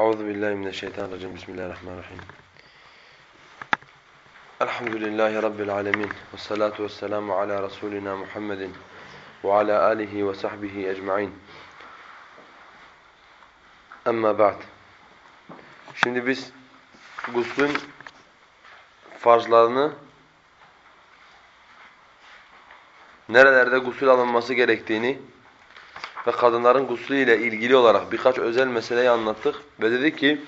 Euzu billahi mineşşeytanirracim. Bismillahirrahmanirrahim. Elhamdülillahi rabbil alamin. Ves salatu vesselamu ala rasulina Muhammedin ve ala alihi ve sahbihi ecmaîn. Amma ba'd. Şimdi biz guslün farzlarını nerelerde gusül alınması gerektiğini ve kadınların guslü ile ilgili olarak birkaç özel meseleyi anlattık ve dedik ki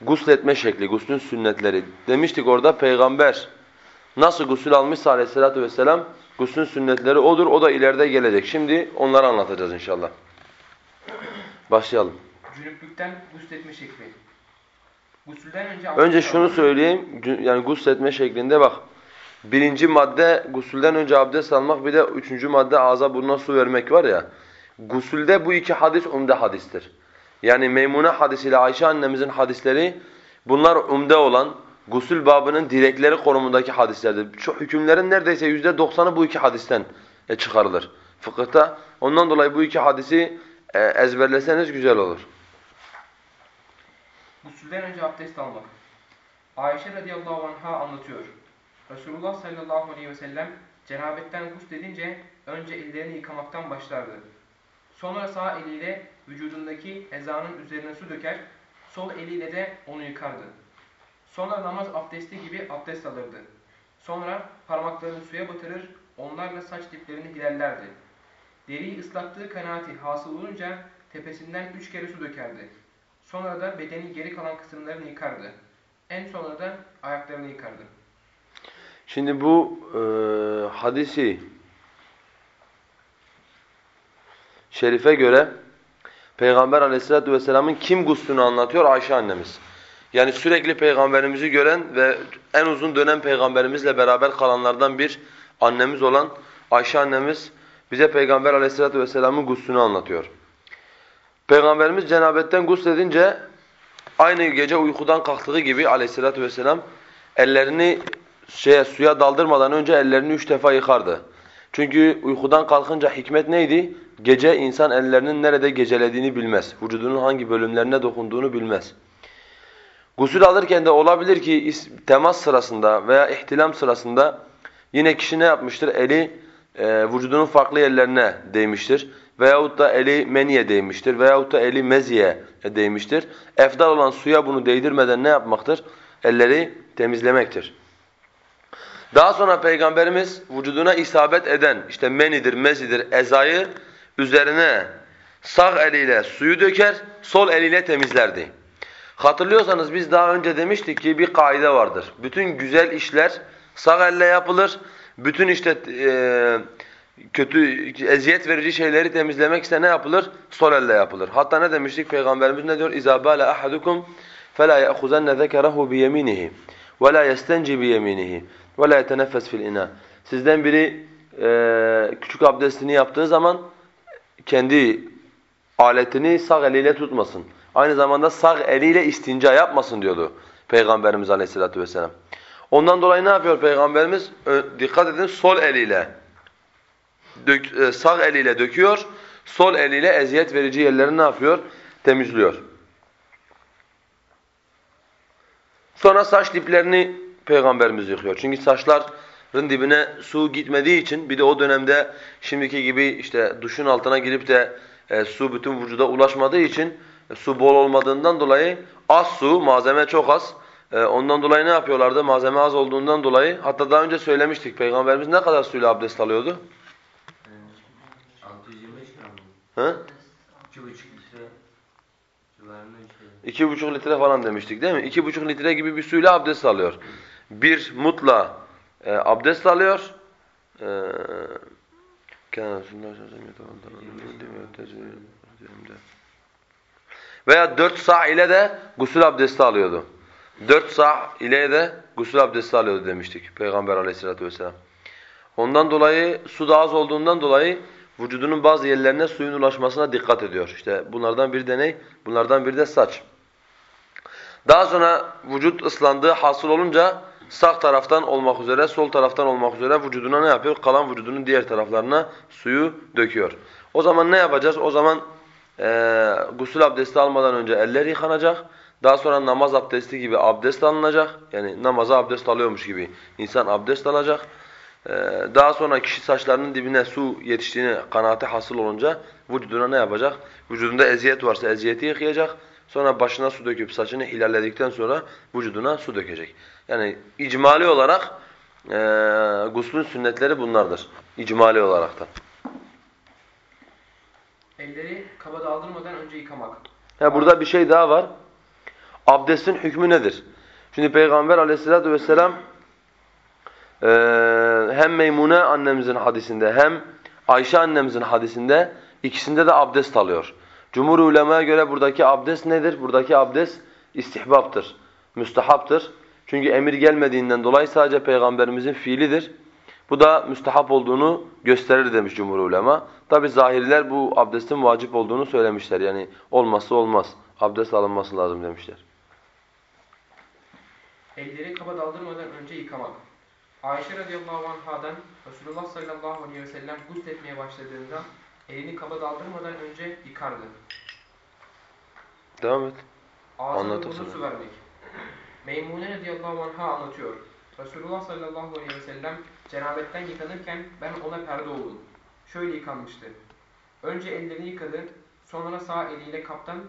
gusletme şekli, guslün sünnetleri. Demiştik orada peygamber nasıl gusül almışsa aleyhissalatu vesselam guslün sünnetleri odur. O da ileride gelecek. Şimdi onları anlatacağız inşallah. Başlayalım. Cünüplükten gusletme şekli. Gusülden önce Önce şunu söyleyeyim. Yani gusletme şeklinde bak. Birinci madde gusülden önce abdest almak bir de üçüncü madde ağza burnuna su vermek var ya. Gusülde bu iki hadis umde hadistir. Yani Meymune hadisiyle Ayşe annemizin hadisleri bunlar umde olan gusül babının direkleri konumundaki hadislerdir. Şu hükümlerin neredeyse yüzde doksanı bu iki hadisten e, çıkarılır fıkıhta. Ondan dolayı bu iki hadisi e, ezberleseniz güzel olur. Gusülden önce abdest almak. Ayşe radıyallahu anh'a anlatıyor. Resulullah sallallahu aleyhi ve sellem cenabetten gusledince önce ellerini yıkamaktan başlardı. Sonra sağ eliyle vücudundaki ezanın üzerine su döker, sol eliyle de onu yıkardı. Sonra namaz abdesti gibi abdest alırdı. Sonra parmaklarını suya batırır, onlarla saç diplerini hilallerdi. Deriyi ıslattığı kanaati hasıl olunca tepesinden üç kere su dökerdi. Sonra da bedenin geri kalan kısımlarını yıkardı. En sonra da ayaklarını yıkardı. Şimdi bu e, hadisi şerife göre Peygamber aleyhissalatu vesselamın kim guslünü anlatıyor? Ayşe annemiz. Yani sürekli peygamberimizi gören ve en uzun dönem peygamberimizle beraber kalanlardan bir annemiz olan Ayşe annemiz bize Peygamber aleyhissalatu vesselamın guslünü anlatıyor. Peygamberimiz cenabetten gusledince aynı gece uykudan kalktığı gibi aleyhissalatu vesselam ellerini şeye, suya daldırmadan önce ellerini üç defa yıkardı. Çünkü uykudan kalkınca hikmet neydi? Gece insan ellerinin nerede gecelediğini bilmez. Vücudunun hangi bölümlerine dokunduğunu bilmez. Gusül alırken de olabilir ki temas sırasında veya ihtilam sırasında yine kişi ne yapmıştır? Eli e, vücudunun farklı yerlerine değmiştir. Veyahut da eli meniye değmiştir. Veyahut da eli meziye değmiştir. Efdal olan suya bunu değdirmeden ne yapmaktır? Elleri temizlemektir. Daha sonra Peygamberimiz vücuduna isabet eden işte menidir, mezidir, ezayı üzerine sağ eliyle suyu döker, sol eliyle temizlerdi. Hatırlıyorsanız biz daha önce demiştik ki bir kaide vardır. Bütün güzel işler sağ elle yapılır. Bütün işte e, kötü, eziyet verici şeyleri temizlemek ise ne yapılır? Sol elle yapılır. Hatta ne demiştik? Peygamberimiz ne diyor? اِذَا بَالَ أَحَدُكُمْ فَلَا يَأْخُذَنَّ ذَكَرَهُ بِيَمِينِهِ وَلَا يَسْتَنْجِ بِيَمِينِهِ وَلَا يَتَنَفَّسْ فِي الْاِنَا Sizden biri e, küçük abdestini yaptığı zaman kendi aletini sağ eliyle tutmasın. Aynı zamanda sağ eliyle istinca yapmasın diyordu Peygamberimiz Aleyhisselatü vesselam. Ondan dolayı ne yapıyor Peygamberimiz? Dikkat edin sol eliyle dök, e, sağ eliyle döküyor, sol eliyle eziyet verici yerlerini ne yapıyor? Temizliyor. Sonra saç diplerini Peygamberimiz yıkıyor. Çünkü saçların dibine su gitmediği için bir de o dönemde şimdiki gibi işte duşun altına girip de e, su bütün vücuda ulaşmadığı için e, su bol olmadığından dolayı az su, malzeme çok az. E, ondan dolayı ne yapıyorlardı? Malzeme az olduğundan dolayı hatta daha önce söylemiştik Peygamberimiz ne kadar suyla abdest alıyordu? 625 gram mı? Hı? 2,5 litre. İki buçuk litre falan demiştik değil mi? İki buçuk litre gibi bir suyla abdest alıyor. Bir mutla e, abdest alıyor. E, veya dört sağ ile de gusül abdesti alıyordu. Dört sağ ile de gusül abdesti alıyordu demiştik Peygamber aleyhissalatü vesselam. Ondan dolayı su da az olduğundan dolayı vücudunun bazı yerlerine suyun ulaşmasına dikkat ediyor. İşte bunlardan bir de ne? Bunlardan bir de saç. Daha sonra vücut ıslandığı hasıl olunca sağ taraftan olmak üzere, sol taraftan olmak üzere vücuduna ne yapıyor? Kalan vücudunun diğer taraflarına suyu döküyor. O zaman ne yapacağız? O zaman e, gusül abdesti almadan önce eller yıkanacak. Daha sonra namaz abdesti gibi abdest alınacak. Yani namaza abdest alıyormuş gibi insan abdest alacak. E, daha sonra kişi saçlarının dibine su yetiştiğini kanaati hasıl olunca vücuduna ne yapacak? Vücudunda eziyet varsa eziyeti yıkayacak. Sonra başına su döküp saçını hilalledikten sonra vücuduna su dökecek. Yani icmali olarak e, guslün sünnetleri bunlardır. İcmali olaraktan. Elleri kaba daldırmadan önce yıkamak. Ha, burada bir şey daha var. Abdestin hükmü nedir? Şimdi Peygamber aleyhissalatu vesselam e, hem Meymune annemizin hadisinde hem Ayşe annemizin hadisinde ikisinde de abdest alıyor. Cumhur ulemaya göre buradaki abdest nedir? Buradaki abdest istihbaptır, müstehaptır. Çünkü emir gelmediğinden dolayı sadece Peygamberimizin fiilidir. Bu da müstehap olduğunu gösterir demiş cumhur ulema. Tabi zahiriler bu abdestin vacip olduğunu söylemişler. Yani olmazsa olmaz. Abdest alınması lazım demişler. Elleri kaba daldırmadan önce yıkamak. Ayşe radıyallahu anhadan Resulullah sallallahu aleyhi ve sellem gusletmeye başladığında elini kaba daldırmadan önce yıkardı. Devam et. Ağzına Anlat su vermek. Meymune radıyallahu anha anlatıyor. Resulullah sallallahu aleyhi ve sellem cenabetten yıkanırken ben ona perde oldum. Şöyle yıkanmıştı. Önce ellerini yıkadı, sonra sağ eliyle kaptan e,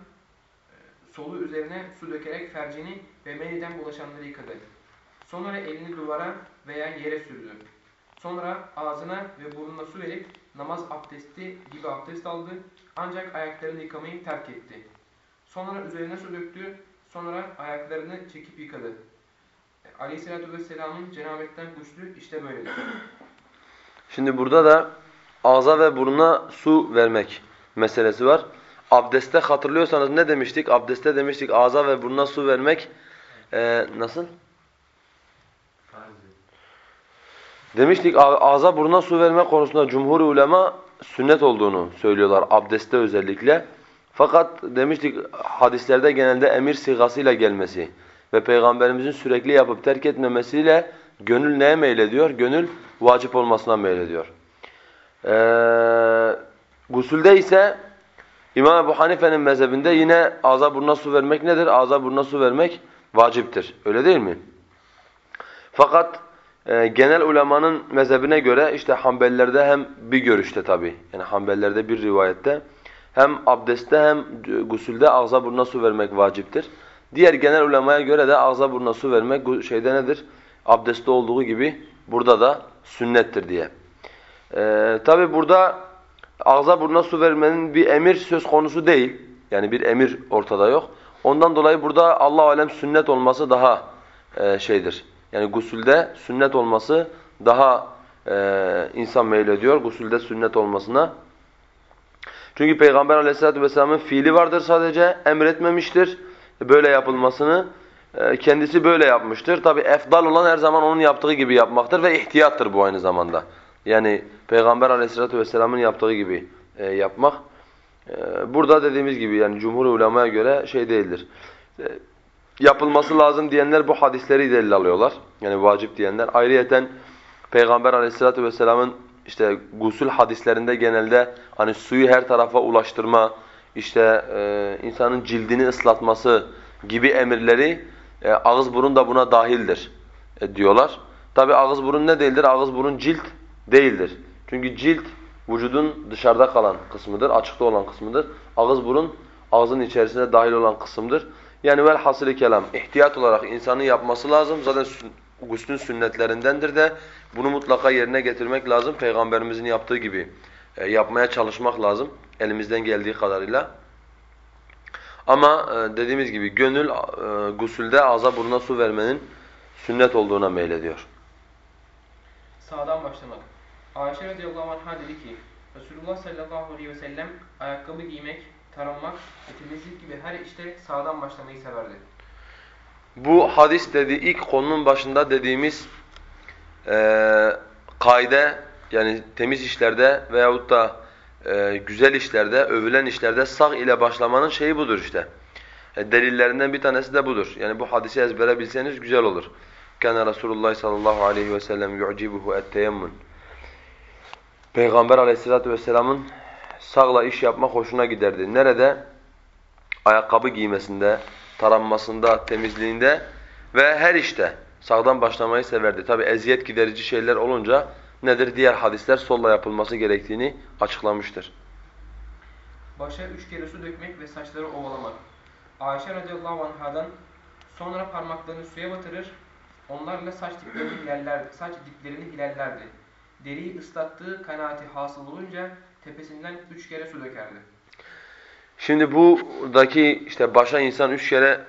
solu üzerine su dökerek fercini ve meniden bulaşanları yıkadı. Sonra elini duvara veya yere sürdü. Sonra ağzına ve burnuna su verip namaz abdesti gibi abdest aldı. Ancak ayaklarını yıkamayı terk etti. Sonra üzerine su döktü. Sonra ayaklarını çekip yıkadı. Aleyhisselatü Vesselam'ın cenabetten guslü işte böyledir. Şimdi burada da ağza ve burnuna su vermek meselesi var. Abdeste hatırlıyorsanız ne demiştik? Abdeste demiştik ağza ve burnuna su vermek eee, nasıl? Demiştik ağ- ağza burnuna su verme konusunda cumhur ulema sünnet olduğunu söylüyorlar abdestte özellikle. Fakat demiştik hadislerde genelde emir sigasıyla gelmesi ve peygamberimizin sürekli yapıp terk etmemesiyle gönül neye meylediyor? Gönül vacip olmasına meylediyor. Ee, gusülde ise İmam Ebu Hanife'nin mezhebinde yine ağza burnuna su vermek nedir? Ağza burnuna su vermek vaciptir. Öyle değil mi? Fakat e, genel ulemanın mezhebine göre işte Hanbelilerde hem bir görüşte tabi yani Hanbelilerde bir rivayette hem abdestte hem gusülde ağza burnuna su vermek vaciptir. Diğer genel ulemaya göre de ağza burnuna su vermek şeyde nedir? Abdestte olduğu gibi burada da sünnettir diye. Ee, tabi burada ağza burnuna su vermenin bir emir söz konusu değil. Yani bir emir ortada yok. Ondan dolayı burada Allah alem sünnet olması daha e, şeydir. Yani gusülde sünnet olması daha e, insan meylediyor gusülde sünnet olmasına. Çünkü Peygamber aleyhissalatu vesselamın fiili vardır sadece, emretmemiştir böyle yapılmasını. E, kendisi böyle yapmıştır. Tabi efdal olan her zaman onun yaptığı gibi yapmaktır ve ihtiyattır bu aynı zamanda. Yani Peygamber aleyhissalatu vesselamın yaptığı gibi e, yapmak. E, burada dediğimiz gibi yani cumhur ulemaya göre şey değildir. E, yapılması lazım diyenler bu hadisleri delil alıyorlar. Yani vacip diyenler. Ayrıyeten Peygamber aleyhissalatu vesselamın işte gusül hadislerinde genelde hani suyu her tarafa ulaştırma, işte e, insanın cildini ıslatması gibi emirleri e, ağız burun da buna dahildir e, diyorlar. Tabi ağız burun ne değildir? Ağız burun cilt değildir. Çünkü cilt vücudun dışarıda kalan kısmıdır, açıkta olan kısmıdır. Ağız burun ağzın içerisine dahil olan kısımdır. Yani velhasılı kelam ihtiyat olarak insanın yapması lazım. Zaten guslün sünnetlerindendir de bunu mutlaka yerine getirmek lazım. Peygamberimizin yaptığı gibi e, yapmaya çalışmak lazım elimizden geldiği kadarıyla. Ama e, dediğimiz gibi gönül e, gusülde ağza buruna su vermenin sünnet olduğuna meylediyor. Sağdan başlamak. Ayşe radıyallahu anh'a dedi ki, Resulullah sallallahu aleyhi ve sellem ayakkabı giymek, taranmak ve temizlik gibi her işte sağdan başlamayı severdi. Bu hadis dedi ilk konunun başında dediğimiz e, kaide yani temiz işlerde veyahut da e, güzel işlerde, övülen işlerde sağ ile başlamanın şeyi budur işte. E, delillerinden bir tanesi de budur. Yani bu hadisi ezbere bilseniz güzel olur. Kana Resulullah sallallahu aleyhi ve sellem yu'cibuhu et-teyemmun. Peygamber aleyhissalatu vesselamın sağla iş yapmak hoşuna giderdi. Nerede? Ayakkabı giymesinde, taranmasında, temizliğinde ve her işte sağdan başlamayı severdi. Tabi eziyet giderici şeyler olunca nedir? Diğer hadisler solla yapılması gerektiğini açıklamıştır. Başa üç kere su dökmek ve saçları ovalamak. Ayşe radıyallahu anhadan sonra parmaklarını suya batırır, onlarla saç diplerini hilaller, saç diplerini hilallerdi. Deriyi ıslattığı kanaati hasıl olunca tepesinden üç kere su dökerdi. Şimdi buradaki işte başa insan üç kere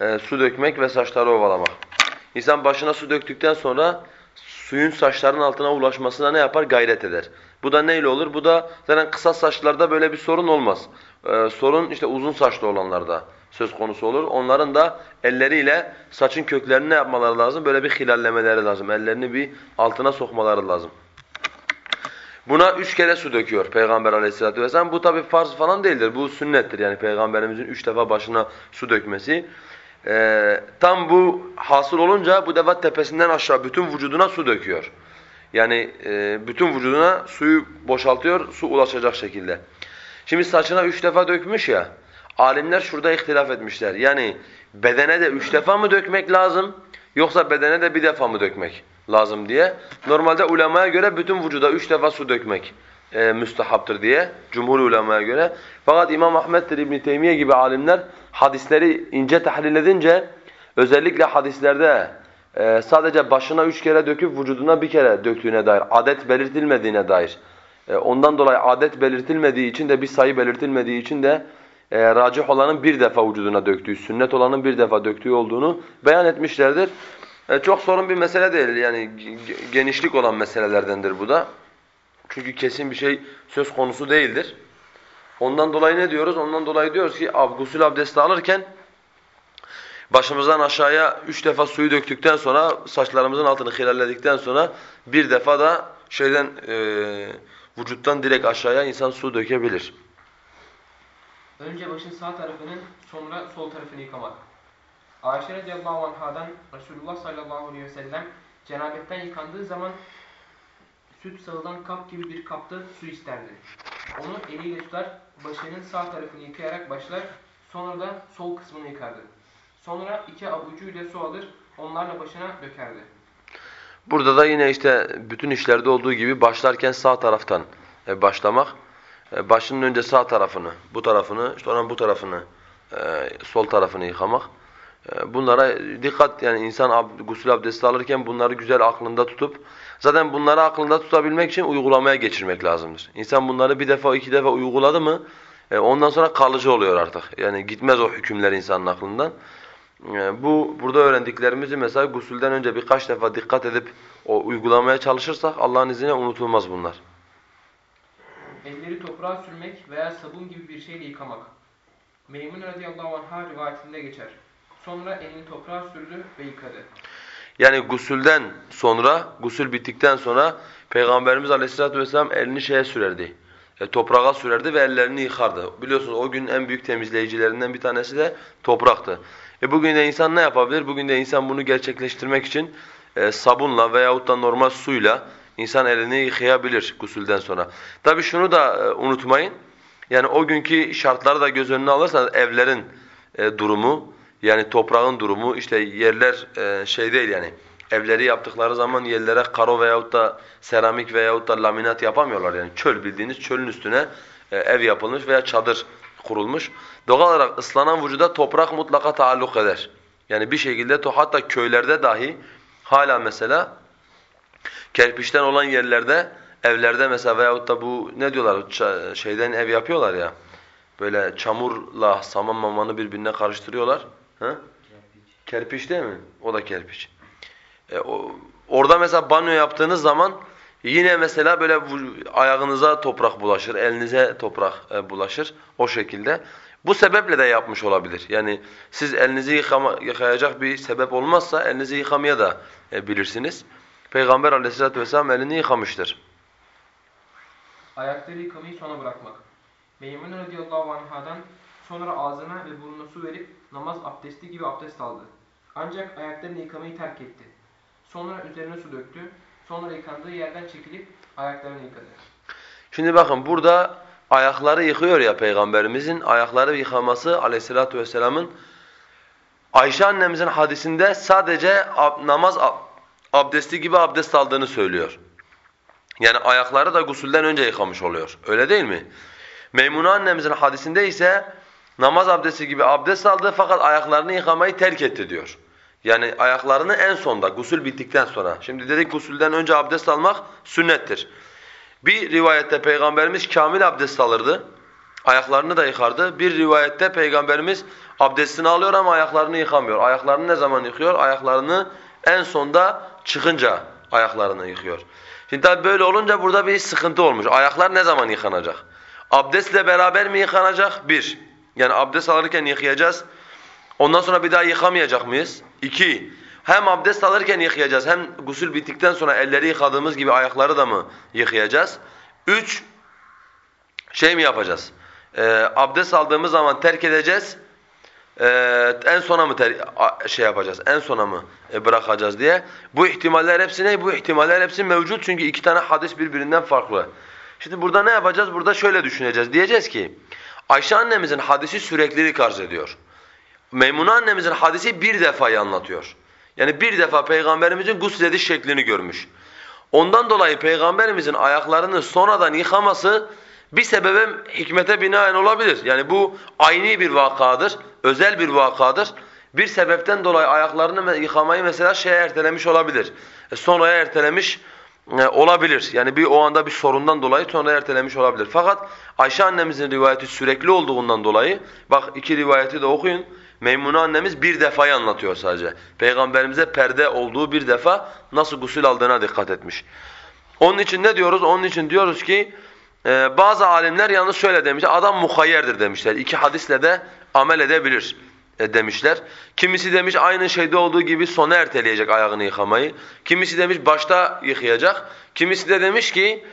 e, su dökmek ve saçları ovalamak. İnsan başına su döktükten sonra suyun saçların altına ulaşmasına ne yapar? Gayret eder. Bu da neyle olur? Bu da zaten kısa saçlarda böyle bir sorun olmaz. Ee, sorun işte uzun saçlı olanlarda söz konusu olur. Onların da elleriyle saçın köklerini ne yapmaları lazım? Böyle bir hilallemeleri lazım. Ellerini bir altına sokmaları lazım. Buna üç kere su döküyor Peygamber aleyhissalatu vesselam. Bu tabi farz falan değildir. Bu sünnettir yani Peygamberimizin üç defa başına su dökmesi. Ee, tam bu hasıl olunca bu defa tepesinden aşağı bütün vücuduna su döküyor. Yani e, bütün vücuduna suyu boşaltıyor, su ulaşacak şekilde. Şimdi saçına üç defa dökmüş ya, alimler şurada ihtilaf etmişler. Yani bedene de üç defa mı dökmek lazım, yoksa bedene de bir defa mı dökmek lazım diye. Normalde ulemaya göre bütün vücuda üç defa su dökmek e, müstehaptır diye, cumhur ulemaya göre. Fakat İmam Ahmed İbn Teymiye gibi alimler hadisleri ince tahlil edince, özellikle hadislerde e, sadece başına üç kere döküp vücuduna bir kere döktüğüne dair, adet belirtilmediğine dair. E, ondan dolayı adet belirtilmediği için de bir sayı belirtilmediği için de e, racih olanın bir defa vücuduna döktüğü, sünnet olanın bir defa döktüğü olduğunu beyan etmişlerdir. E, çok sorun bir mesele değil yani genişlik olan meselelerdendir bu da. Çünkü kesin bir şey söz konusu değildir. Ondan dolayı ne diyoruz? Ondan dolayı diyoruz ki gusül abdesti alırken başımızdan aşağıya üç defa suyu döktükten sonra saçlarımızın altını hilalledikten sonra bir defa da şeyden e, vücuttan direkt aşağıya insan su dökebilir. Önce başın sağ tarafını sonra sol tarafını yıkamak. Ayşe radıyallahu anhadan Resulullah sallallahu aleyhi ve sellem cenabetten yıkandığı zaman süt sağılan kap gibi bir kapta su isterdi. Onu eliyle tutar, başının sağ tarafını yıkayarak başlar, sonra da sol kısmını yıkardı. Sonra iki avucuyla su alır, onlarla başına dökerdi. Burada da yine işte bütün işlerde olduğu gibi başlarken sağ taraftan e, başlamak. E, başının önce sağ tarafını, bu tarafını, onun bu tarafını, e, sol tarafını yıkamak. Bunlara dikkat yani insan gusül abdesti alırken bunları güzel aklında tutup zaten bunları aklında tutabilmek için uygulamaya geçirmek lazımdır. İnsan bunları bir defa iki defa uyguladı mı ondan sonra kalıcı oluyor artık. Yani gitmez o hükümler insanın aklından. Bu burada öğrendiklerimizi mesela gusülden önce birkaç defa dikkat edip o uygulamaya çalışırsak Allah'ın izniyle unutulmaz bunlar. Elleri toprağa sürmek veya sabun gibi bir şeyle yıkamak. Meymun radıyallahu anh'a rivayetinde geçer. Sonra elini toprağa sürdü ve yıkadı. Yani gusülden sonra, gusül bittikten sonra Peygamberimiz Aleyhisselatü vesselam elini şeye sürerdi. E, toprağa sürerdi ve ellerini yıkardı. Biliyorsunuz o gün en büyük temizleyicilerinden bir tanesi de topraktı. E bugün de insan ne yapabilir? Bugün de insan bunu gerçekleştirmek için e, sabunla veyahut da normal suyla insan elini yıkayabilir gusülden sonra. Tabi şunu da e, unutmayın. Yani o günkü şartları da göz önüne alırsanız evlerin e, durumu, yani toprağın durumu, işte yerler e, şey değil yani. Evleri yaptıkları zaman yerlere karo veyahut da seramik veyahut da laminat yapamıyorlar yani. Çöl bildiğiniz çölün üstüne e, ev yapılmış veya çadır kurulmuş. Doğal olarak ıslanan vücuda toprak mutlaka taalluk eder. Yani bir şekilde hatta köylerde dahi hala mesela kerpiçten olan yerlerde evlerde mesela veyahut da bu ne diyorlar şeyden ev yapıyorlar ya. Böyle çamurla saman mamanı birbirine karıştırıyorlar. Ha? Kerpiç. Değil mi? O da kerpiç. E, o, orada mesela banyo yaptığınız zaman yine mesela böyle ayağınıza toprak bulaşır, elinize toprak e, bulaşır o şekilde. Bu sebeple de yapmış olabilir. Yani siz elinizi yıkama, yıkayacak bir sebep olmazsa elinizi yıkamaya da e, bilirsiniz. Peygamber aleyhissalatu vesselam elini yıkamıştır. Ayakları yıkamayı sona bırakmak. Meymun radıyallahu anhadan sonra ağzına ve burnuna su verip namaz abdesti gibi abdest aldı. Ancak ayaklarını yıkamayı terk etti. Sonra üzerine su döktü. Sonra yıkandığı yerden çekilip ayaklarını yıkadı. Şimdi bakın burada ayakları yıkıyor ya Peygamberimizin, ayakları yıkaması aleyhissalatu vesselamın Ayşe annemizin hadisinde sadece ab namaz ab abdesti gibi abdest aldığını söylüyor. Yani ayakları da gusülden önce yıkamış oluyor. Öyle değil mi? Meymune annemizin hadisinde ise namaz abdesti gibi abdest aldı fakat ayaklarını yıkamayı terk etti diyor. Yani ayaklarını en sonda, gusül bittikten sonra. Şimdi dedik gusülden önce abdest almak sünnettir. Bir rivayette Peygamberimiz kamil abdest alırdı. Ayaklarını da yıkardı. Bir rivayette Peygamberimiz abdestini alıyor ama ayaklarını yıkamıyor. Ayaklarını ne zaman yıkıyor? Ayaklarını en sonda çıkınca ayaklarını yıkıyor. Şimdi tabi böyle olunca burada bir sıkıntı olmuş. Ayaklar ne zaman yıkanacak? Abdestle beraber mi yıkanacak? Bir. Yani abdest alırken yıkayacağız. Ondan sonra bir daha yıkamayacak mıyız? İki. Hem abdest alırken yıkayacağız hem gusül bittikten sonra elleri yıkadığımız gibi ayakları da mı yıkayacağız? Üç. Şey mi yapacağız? Ee, abdest aldığımız zaman terk edeceğiz. Ee, en sona mı ter şey yapacağız? En sona mı e, bırakacağız diye. Bu ihtimaller hepsi ne? Bu ihtimaller hepsi mevcut çünkü iki tane hadis birbirinden farklı. Şimdi burada ne yapacağız? Burada şöyle düşüneceğiz. Diyeceğiz ki Ayşe annemizin hadisi süreklilik arz ediyor. Meymune annemizin hadisi bir defayı anlatıyor. Yani bir defa peygamberimizin guslediş şeklini görmüş. Ondan dolayı peygamberimizin ayaklarını sonradan yıkaması bir sebebe hikmete binaen olabilir. Yani bu ayni bir vakadır, özel bir vakadır. Bir sebepten dolayı ayaklarını yıkamayı mesela şeye ertelemiş olabilir. E sonraya ertelemiş olabilir. Yani bir o anda bir sorundan dolayı sonra ertelemiş olabilir. Fakat Ayşe annemizin rivayeti sürekli olduğundan dolayı bak iki rivayeti de okuyun. Meymune annemiz bir defayı anlatıyor sadece. Peygamberimize perde olduğu bir defa nasıl gusül aldığına dikkat etmiş. Onun için ne diyoruz? Onun için diyoruz ki e, bazı alimler yalnız şöyle demişler. Adam muhayyerdir demişler. İki hadisle de amel edebilir e, demişler. Kimisi demiş aynı şeyde olduğu gibi sona erteleyecek ayağını yıkamayı. Kimisi demiş başta yıkayacak. Kimisi de demiş ki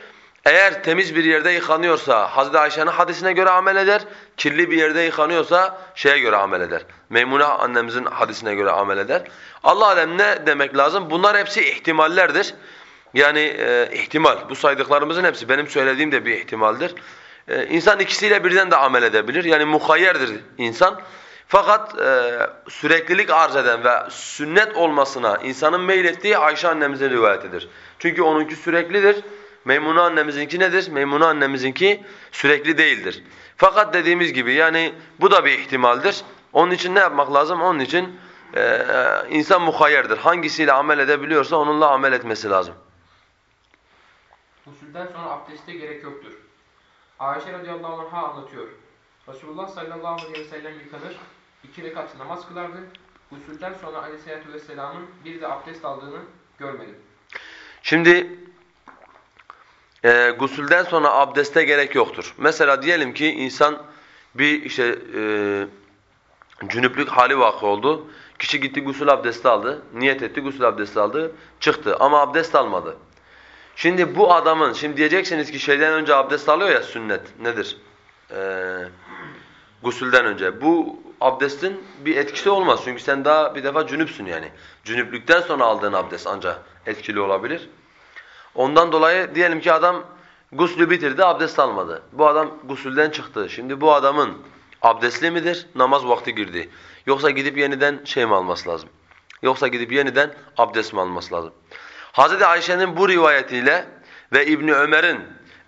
eğer temiz bir yerde yıkanıyorsa Hazreti Ayşe'nin hadisine göre amel eder. Kirli bir yerde yıkanıyorsa şeye göre amel eder. Meymune annemizin hadisine göre amel eder. Allah alem ne demek lazım? Bunlar hepsi ihtimallerdir. Yani e, ihtimal. Bu saydıklarımızın hepsi benim söylediğim de bir ihtimaldir. E, insan ikisiyle birden de amel edebilir. Yani muhayyerdir insan. Fakat e, süreklilik arz eden ve sünnet olmasına insanın meylettiği Ayşe annemizin rivayetidir. Çünkü onunki süreklidir. Meymune annemizinki nedir? Meymune annemizinki sürekli değildir. Fakat dediğimiz gibi yani bu da bir ihtimaldir. Onun için ne yapmak lazım? Onun için e, insan muhayyerdir. Hangisiyle amel edebiliyorsa onunla amel etmesi lazım. Gusülden sonra abdeste gerek yoktur. Ayşe radıyallahu anh'a anlatıyor. Resulullah sallallahu aleyhi ve sellem yıkanır, iki rekat namaz kılardı. Gusülden sonra aleyhissalatü vesselamın bir de abdest aldığını görmedim. Şimdi e, gusülden sonra abdeste gerek yoktur. Mesela diyelim ki insan bir işte e, cünüplük hali vakı oldu. Kişi gitti gusül abdesti aldı, niyet etti gusül abdesti aldı, çıktı ama abdest almadı. Şimdi bu adamın, şimdi diyeceksiniz ki şeyden önce abdest alıyor ya sünnet nedir? Ee, gusülden önce. Bu abdestin bir etkisi olmaz çünkü sen daha bir defa cünüpsün yani. Cünüplükten sonra aldığın abdest ancak etkili olabilir. Ondan dolayı diyelim ki adam guslü bitirdi, abdest almadı. Bu adam gusülden çıktı. Şimdi bu adamın abdestli midir? Namaz vakti girdi. Yoksa gidip yeniden şey mi alması lazım? Yoksa gidip yeniden abdest mi alması lazım? Hazreti Ayşe'nin bu rivayetiyle ve İbni Ömer'in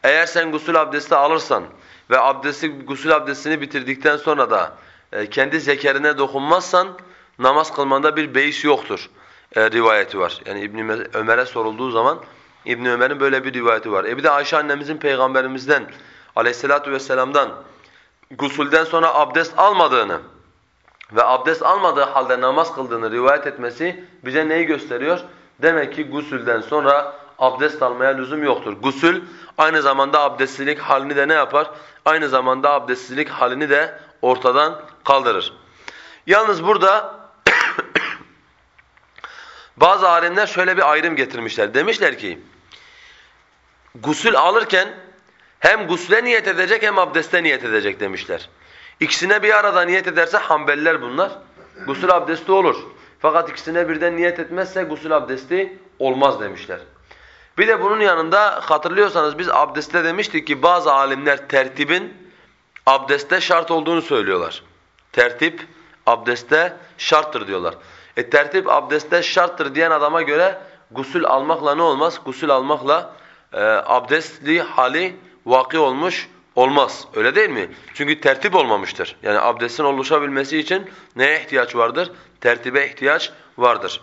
eğer sen gusül abdesti alırsan ve abdesti, gusül abdestini bitirdikten sonra da e, kendi zekerine dokunmazsan namaz kılmanda bir beis yoktur e, rivayeti var. Yani İbni Ömer'e sorulduğu zaman İbni Ömer'in böyle bir rivayeti var. E bir de Ayşe annemizin peygamberimizden aleyhissalatu vesselam'dan gusülden sonra abdest almadığını ve abdest almadığı halde namaz kıldığını rivayet etmesi bize neyi gösteriyor? Demek ki gusülden sonra abdest almaya lüzum yoktur. Gusül aynı zamanda abdestlilik halini de ne yapar? Aynı zamanda abdestlilik halini de ortadan kaldırır. Yalnız burada bazı alimler şöyle bir ayrım getirmişler. Demişler ki gusül alırken hem gusle niyet edecek hem abdeste niyet edecek demişler. İkisine bir arada niyet ederse Hanbeliler bunlar. Gusül abdesti olur. Fakat ikisine birden niyet etmezse gusül abdesti olmaz demişler. Bir de bunun yanında hatırlıyorsanız biz abdestte demiştik ki bazı alimler tertibin abdestte şart olduğunu söylüyorlar. Tertip abdestte şarttır diyorlar. E tertip abdestte şarttır diyen adama göre gusül almakla ne olmaz? Gusül almakla e, abdestli hali vaki olmuş olmaz. Öyle değil mi? Çünkü tertip olmamıştır. Yani abdestin oluşabilmesi için neye ihtiyaç vardır? Tertibe ihtiyaç vardır.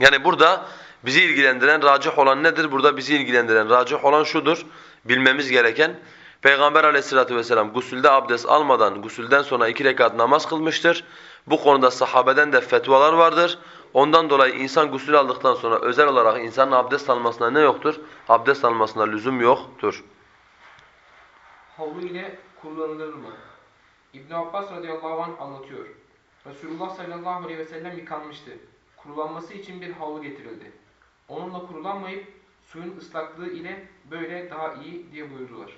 Yani burada bizi ilgilendiren racih olan nedir? Burada bizi ilgilendiren racih olan şudur. Bilmemiz gereken Peygamber aleyhissalatu vesselam gusülde abdest almadan gusülden sonra iki rekat namaz kılmıştır. Bu konuda sahabeden de fetvalar vardır. Ondan dolayı insan gusül aldıktan sonra özel olarak insanın abdest almasına ne yoktur? Abdest almasına lüzum yoktur. Havlu ile kullanılır mı? İbn Abbas radıyallahu anh anlatıyor. Resulullah sallallahu aleyhi ve sellem yıkanmıştı. Kurulanması için bir havlu getirildi. Onunla kurulanmayıp suyun ıslaklığı ile böyle daha iyi diye buyurdular.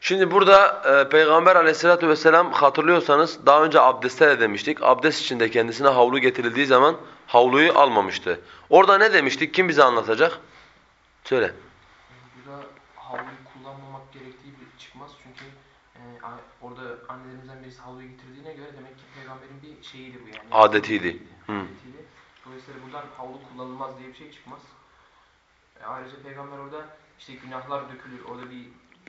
Şimdi burada e, Peygamber aleyhissalatu vesselam hatırlıyorsanız daha önce abdestte de demiştik. Abdest içinde kendisine havlu getirildiği zaman havluyu almamıştı. Orada ne demiştik? Kim bize anlatacak? Söyle. Burada havluyu kullanmamak gerektiği bir çıkmaz çünkü e, orada annelerimizden birisi havluyu getirdiğine göre demek ki peygamberin bir şeyiydi bu yani. Adetiydi. Hı. Adetiydi. Dolayısıyla buradan havlu kullanılmaz diye bir şey çıkmaz. E, ayrıca peygamber orada işte günahlar dökülür. Orada bir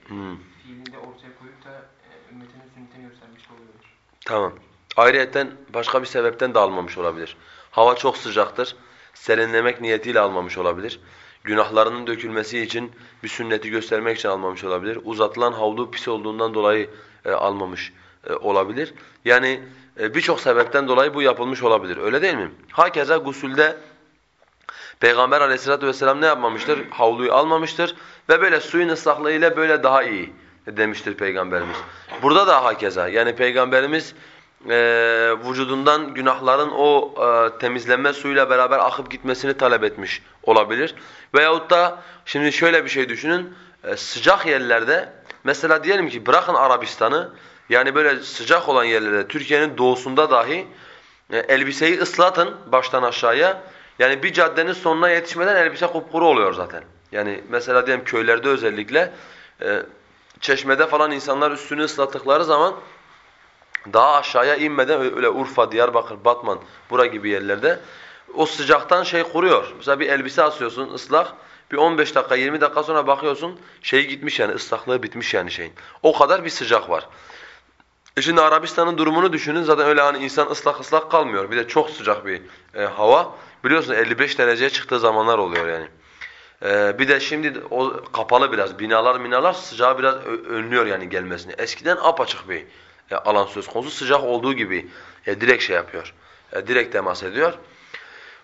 Hmm. fiilinde ortaya koyup da e, ümmetinin sünnetini göstermiş oluyorlar. Tamam. Ayrıyeten başka bir sebepten de almamış olabilir. Hava çok sıcaktır. Serinlemek niyetiyle almamış olabilir. Günahlarının dökülmesi için bir sünneti göstermek için almamış olabilir. Uzatılan havlu pis olduğundan dolayı e, almamış e, olabilir. Yani birçok sebepten dolayı bu yapılmış olabilir. Öyle değil mi? Hakeza gusülde Peygamber aleyhissalatu vesselam ne yapmamıştır? Havluyu almamıştır ve böyle suyun ıslaklığıyla böyle daha iyi demiştir Peygamberimiz. Burada da hakeza yani Peygamberimiz e, vücudundan günahların o e, temizlenme suyuyla beraber akıp gitmesini talep etmiş olabilir. Veyahut da şimdi şöyle bir şey düşünün e, sıcak yerlerde mesela diyelim ki bırakın Arabistan'ı yani böyle sıcak olan yerlerde Türkiye'nin doğusunda dahi e, elbiseyi ıslatın baştan aşağıya. Yani bir caddenin sonuna yetişmeden elbise kupkuru oluyor zaten. Yani mesela diyelim köylerde özellikle e, çeşmede falan insanlar üstünü ıslattıkları zaman daha aşağıya inmeden öyle Urfa, Diyarbakır, Batman bura gibi yerlerde o sıcaktan şey kuruyor. Mesela bir elbise asıyorsun ıslak. Bir 15 dakika 20 dakika sonra bakıyorsun şey gitmiş yani ıslaklığı bitmiş yani şeyin. O kadar bir sıcak var. E şimdi Arabistan'ın durumunu düşünün zaten öyle hani insan ıslak ıslak kalmıyor. Bir de çok sıcak bir e, hava. Biliyorsun 55 dereceye çıktığı zamanlar oluyor yani. E, bir de şimdi o kapalı biraz binalar binalar sıcağı biraz önlüyor yani gelmesini. Eskiden apaçık bir e, alan söz konusu sıcak olduğu gibi e, direkt şey yapıyor. E, direkt temas ediyor.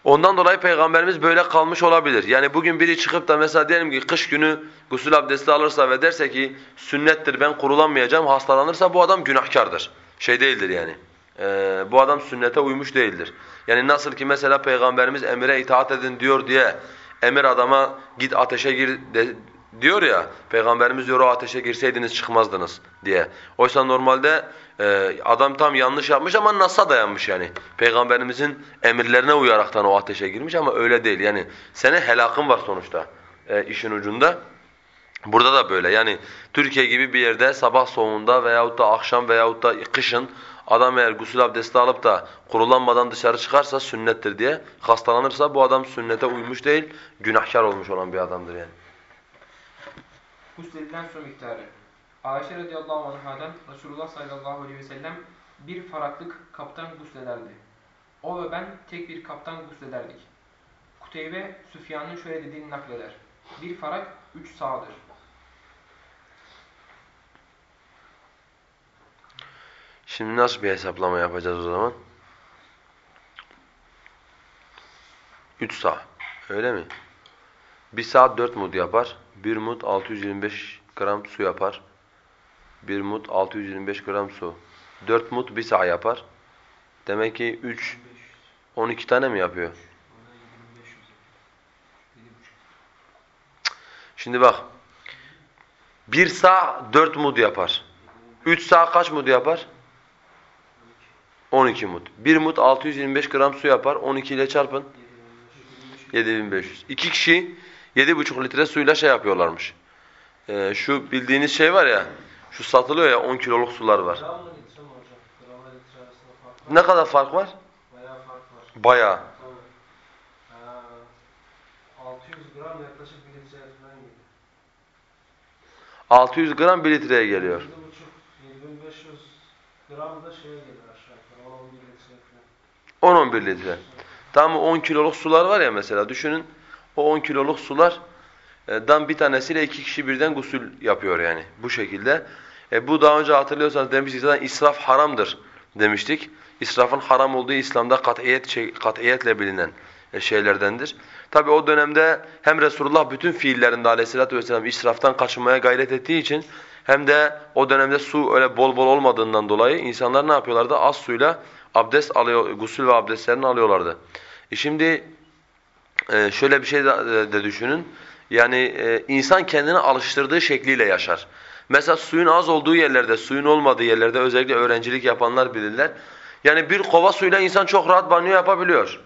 Ondan dolayı Peygamberimiz böyle kalmış olabilir. Yani bugün biri çıkıp da mesela diyelim ki kış günü gusül abdesti alırsa ve derse ki sünnettir ben kurulanmayacağım hastalanırsa bu adam günahkardır. Şey değildir yani. Ee, bu adam sünnete uymuş değildir. Yani nasıl ki mesela Peygamberimiz emire itaat edin diyor diye emir adama git ateşe gir de, diyor ya Peygamberimiz diyor o ateşe girseydiniz çıkmazdınız diye. Oysa normalde e, adam tam yanlış yapmış ama nas'a dayanmış yani. Peygamberimizin emirlerine uyaraktan o ateşe girmiş ama öyle değil. Yani senin helakın var sonuçta e, işin ucunda. Burada da böyle yani Türkiye gibi bir yerde sabah soğuğunda veyahut da akşam veyahut da kışın adam eğer gusül abdesti alıp da kurulanmadan dışarı çıkarsa sünnettir diye hastalanırsa bu adam sünnete uymuş değil günahkar olmuş olan bir adamdır yani. Gusledilen su miktarı. Ayşe radıyallahu anhadan Resulullah sallallahu aleyhi ve sellem bir faraklık kaptan guslederdi. O ve ben tek bir kaptan guslederdik. Kuteybe Süfyan'ın şöyle dediğini nakleder. Bir farak üç sağdır. Şimdi nasıl bir hesaplama yapacağız o zaman? 3 saat. Öyle mi? 1 saat 4 mud yapar. 1 mud 625 gram su yapar. 1 mud 625 gram su. 4 mud 1 saat yapar. Demek ki 3 12 tane mi yapıyor? Şimdi bak. 1 saat 4 mud yapar. 3 saat kaç mud yapar? 12 mud. 1 mud 625 gram su yapar. 12 ile çarpın. 7500. İki kişi 7,5 litre suyla şey yapıyorlarmış. Ee, şu bildiğiniz şey var ya, şu satılıyor ya 10 kiloluk sular var. Ne kadar fark var? Bayağı fark var. Bayağı. Tabii. Ee, 600 gram yaklaşık 1 litre falan gibi. 600 gram 1 litreye geliyor. 7,5 7500 gram da şeye gelir aşağı yukarı. 11 litre falan. 10-11 litre. Tam 10 kiloluk sular var ya mesela düşünün. O 10 kiloluk sular e, dan bir tanesiyle iki kişi birden gusül yapıyor yani bu şekilde. E, bu daha önce hatırlıyorsanız demiştik zaten israf haramdır demiştik. İsrafın haram olduğu İslam'da kat'iyet kat'iyetle bilinen e, şeylerdendir. Tabi o dönemde hem Resulullah bütün fiillerinde aleyhissalatü vesselam israftan kaçınmaya gayret ettiği için hem de o dönemde su öyle bol bol olmadığından dolayı insanlar ne yapıyorlardı? Az suyla abdest alıyor, gusül ve abdestlerini alıyorlardı. E şimdi e, şöyle bir şey de, de düşünün. Yani e, insan kendini alıştırdığı şekliyle yaşar. Mesela suyun az olduğu yerlerde, suyun olmadığı yerlerde özellikle öğrencilik yapanlar bilirler. Yani bir kova suyla insan çok rahat banyo yapabiliyor.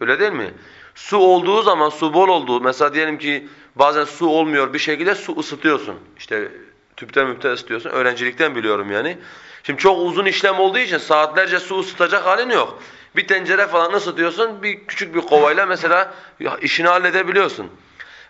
Öyle değil mi? Su olduğu zaman, su bol olduğu, mesela diyelim ki bazen su olmuyor bir şekilde su ısıtıyorsun. İşte tüpte müpte ısıtıyorsun. Öğrencilikten biliyorum yani. Şimdi çok uzun işlem olduğu için saatlerce su ısıtacak halin yok. Bir tencere falan ısıtıyorsun, bir küçük bir kovayla mesela işini halledebiliyorsun.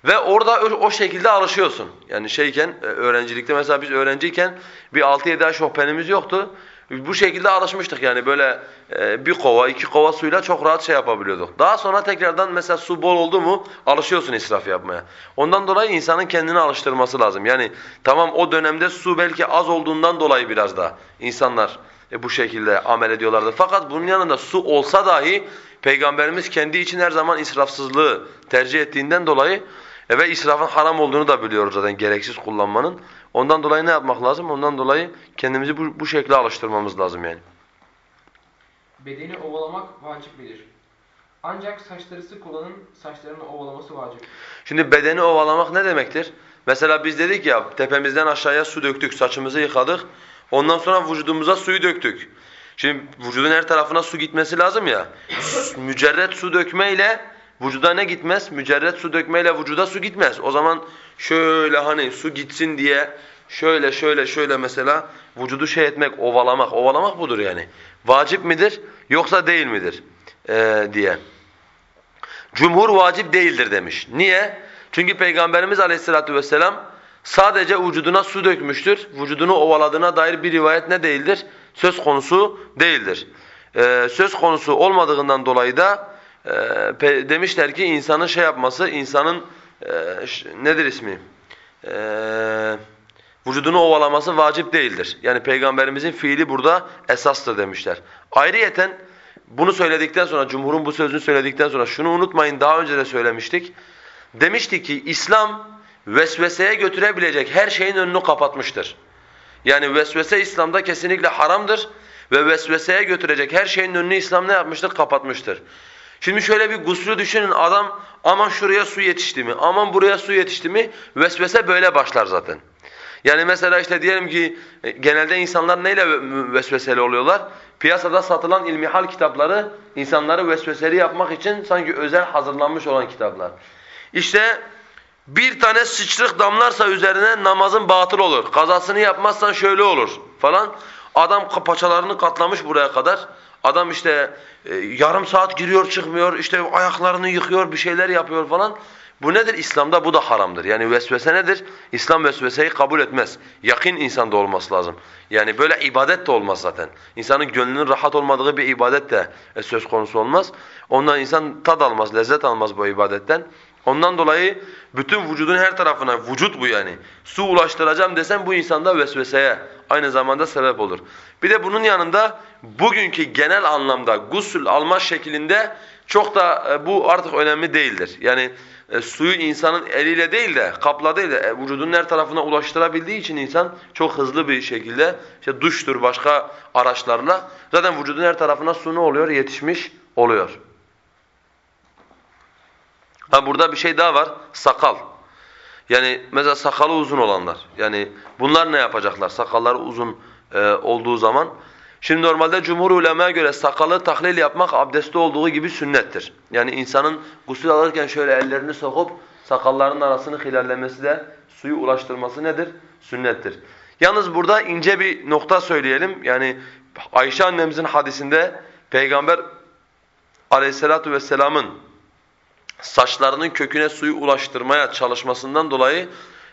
Ve orada o şekilde alışıyorsun. Yani şeyken, e, öğrencilikte mesela biz öğrenciyken bir 6-7 ay şofbenimiz yoktu. Bu şekilde alışmıştık yani böyle e, bir kova, iki kova suyla çok rahat şey yapabiliyorduk. Daha sonra tekrardan mesela su bol oldu mu alışıyorsun israf yapmaya. Ondan dolayı insanın kendini alıştırması lazım. Yani tamam o dönemde su belki az olduğundan dolayı biraz da insanlar e, bu şekilde amel ediyorlardı. Fakat bunun yanında su olsa dahi Peygamberimiz kendi için her zaman israfsızlığı tercih ettiğinden dolayı e, ve israfın haram olduğunu da biliyoruz zaten gereksiz kullanmanın. Ondan dolayı ne yapmak lazım? Ondan dolayı kendimizi bu, bu şekilde alıştırmamız lazım yani. Bedeni ovalamak vacip midir? Ancak saçları sık olanın saçlarını ovalaması vacip. Şimdi bedeni ovalamak ne demektir? Mesela biz dedik ya tepemizden aşağıya su döktük, saçımızı yıkadık. Ondan sonra vücudumuza suyu döktük. Şimdi vücudun her tarafına su gitmesi lazım ya. Mücerret su dökmeyle vücuda ne gitmez? Mücerret su dökmeyle vücuda su gitmez. O zaman şöyle hani su gitsin diye şöyle şöyle şöyle mesela vücudu şey etmek, ovalamak. Ovalamak budur yani. Vacip midir yoksa değil midir ee, diye. Cumhur vacip değildir demiş. Niye? Çünkü Peygamberimiz Aleyhisselatü vesselam sadece vücuduna su dökmüştür. Vücudunu ovaladığına dair bir rivayet ne değildir? Söz konusu değildir. Ee, söz konusu olmadığından dolayı da e, demişler ki insanın şey yapması, insanın e, nedir ismi? Eee vücudunu ovalaması vacip değildir. Yani peygamberimizin fiili burada esastır demişler. Ayrıyeten bunu söyledikten sonra, cumhurun bu sözünü söyledikten sonra şunu unutmayın daha önce de söylemiştik. Demişti ki İslam vesveseye götürebilecek her şeyin önünü kapatmıştır. Yani vesvese İslam'da kesinlikle haramdır ve vesveseye götürecek her şeyin önünü İslam ne yapmıştır? Kapatmıştır. Şimdi şöyle bir guslü düşünün adam aman şuraya su yetişti mi, aman buraya su yetişti mi vesvese böyle başlar zaten. Yani mesela işte diyelim ki e, genelde insanlar neyle vesveseli oluyorlar? Piyasada satılan ilmihal kitapları insanları vesveseli yapmak için sanki özel hazırlanmış olan kitaplar. İşte bir tane sıçrık damlarsa üzerine namazın batıl olur. Kazasını yapmazsan şöyle olur falan. Adam paçalarını katlamış buraya kadar. Adam işte e, yarım saat giriyor çıkmıyor, işte ayaklarını yıkıyor, bir şeyler yapıyor falan. Bu nedir? İslam'da bu da haramdır. Yani vesvese nedir? İslam vesveseyi kabul etmez. Yakin insanda olması lazım. Yani böyle ibadet de olmaz zaten. İnsanın gönlünün rahat olmadığı bir ibadet de e, söz konusu olmaz. Ondan insan tad almaz, lezzet almaz bu ibadetten. Ondan dolayı bütün vücudun her tarafına, vücut bu yani. Su ulaştıracağım desen bu insanda vesveseye aynı zamanda sebep olur. Bir de bunun yanında bugünkü genel anlamda gusül alma şeklinde çok da e, bu artık önemli değildir. Yani e, suyu insanın eliyle değil de kapla değil de e, vücudun her tarafına ulaştırabildiği için insan çok hızlı bir şekilde işte duştur başka araçlarla zaten vücudun her tarafına su ne oluyor? Yetişmiş oluyor. Ha burada bir şey daha var. Sakal. Yani mesela sakalı uzun olanlar. Yani bunlar ne yapacaklar? Sakalları uzun e, olduğu zaman. Şimdi normalde cumhur ulemaya göre sakalı tahlil yapmak abdestte olduğu gibi sünnettir. Yani insanın gusül alırken şöyle ellerini sokup sakallarının arasını hilallemesi de suyu ulaştırması nedir? Sünnettir. Yalnız burada ince bir nokta söyleyelim. Yani Ayşe annemizin hadisinde Peygamber aleyhissalatu vesselamın saçlarının köküne suyu ulaştırmaya çalışmasından dolayı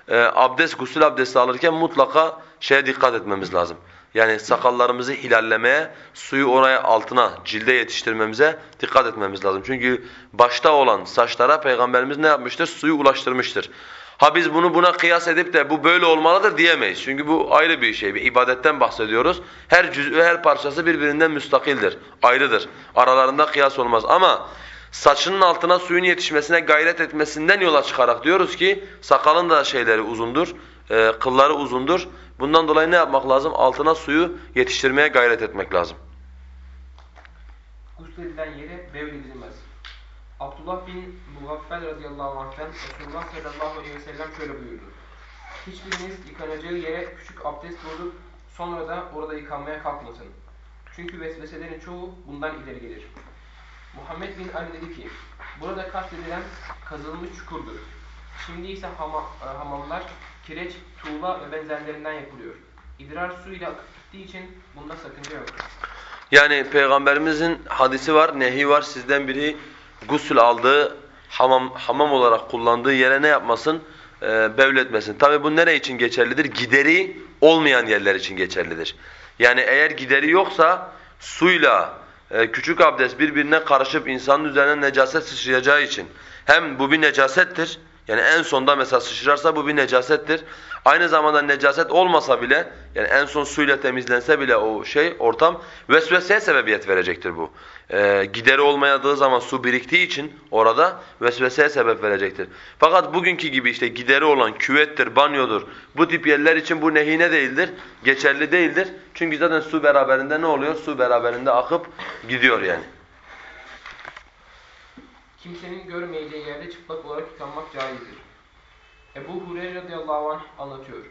e, abdest, gusül abdesti alırken mutlaka şeye dikkat etmemiz lazım. Yani sakallarımızı hilallemeye, suyu oraya altına, cilde yetiştirmemize dikkat etmemiz lazım. Çünkü başta olan saçlara Peygamberimiz ne yapmıştır? Suyu ulaştırmıştır. Ha biz bunu buna kıyas edip de bu böyle olmalıdır diyemeyiz. Çünkü bu ayrı bir şey, bir ibadetten bahsediyoruz. Her cüz'ü, her parçası birbirinden müstakildir, ayrıdır. Aralarında kıyas olmaz ama saçının altına suyun yetişmesine gayret etmesinden yola çıkarak diyoruz ki sakalın da şeyleri uzundur, e, kılları uzundur. Bundan dolayı ne yapmak lazım? Altına suyu yetiştirmeye gayret etmek lazım. Gusledilen yere bevledilmez. Abdullah bin Mughaffel radıyallahu anh'ten Resulullah sallallahu aleyhi ve sellem şöyle buyurdu. Hiçbiriniz yıkanacağı yere küçük abdest bulup sonra da orada yıkanmaya kalkmasın. Çünkü vesveselerin çoğu bundan ileri gelir. Muhammed bin Ali dedi ki, burada kastedilen kazılmış çukurdur. Şimdi ise hama, e, hamamlar kireç, tuğla ve benzerlerinden yapılıyor. İdrar suyla akıp gittiği için bunda sakınca yok. Yani Peygamberimizin hadisi var, nehi var. Sizden biri gusül aldığı, hamam, hamam olarak kullandığı yere ne yapmasın? Ee, bevletmesin. Tabi bu nere için geçerlidir? Gideri olmayan yerler için geçerlidir. Yani eğer gideri yoksa suyla e, küçük abdest birbirine karışıp insanın üzerine necaset sıçrayacağı için hem bu bir necasettir, yani en sonda mesela sıçrarsa bu bir necasettir. Aynı zamanda necaset olmasa bile yani en son suyla temizlense bile o şey ortam vesveseye sebebiyet verecektir bu. Ee, gideri olmayadığı zaman su biriktiği için orada vesveseye sebep verecektir. Fakat bugünkü gibi işte gideri olan küvettir, banyodur bu tip yerler için bu nehine değildir, geçerli değildir. Çünkü zaten su beraberinde ne oluyor? Su beraberinde akıp gidiyor yani. Kimsenin görmeyeceği yerde çıplak olarak yıkanmak caizdir. Ebu Hureyre radıyallahu anh anlatıyor.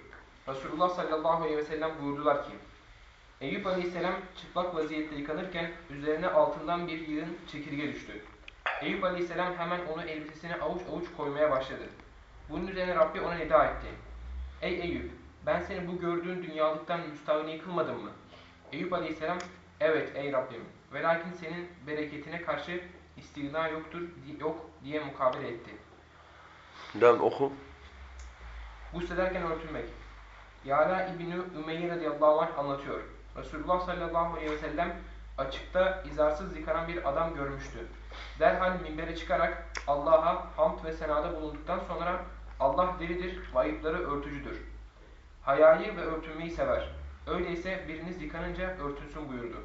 Resulullah sallallahu aleyhi ve sellem buyurdular ki, Eyüp aleyhisselam çıplak vaziyette yıkanırken üzerine altından bir yığın çekirge düştü. Eyüp aleyhisselam hemen onu elbisesine avuç avuç koymaya başladı. Bunun üzerine Rabbi ona nida etti. Ey Eyüp, ben seni bu gördüğün dünyalıktan müstahni kılmadım mı? Eyüp aleyhisselam, evet ey Rabbim, ve lakin senin bereketine karşı istigna yoktur, yok diye mukabele etti. Devam oku. Guslederken örtünmek. Yala İbni Ümeyye radıyallahu anh anlatıyor. Resulullah sallallahu aleyhi ve sellem açıkta izarsız yıkanan bir adam görmüştü. Derhal minbere çıkarak Allah'a hamd ve senada bulunduktan sonra Allah delidir ve ayıpları örtücüdür. Hayayı ve örtünmeyi sever. Öyleyse biriniz yıkanınca örtünsün buyurdu.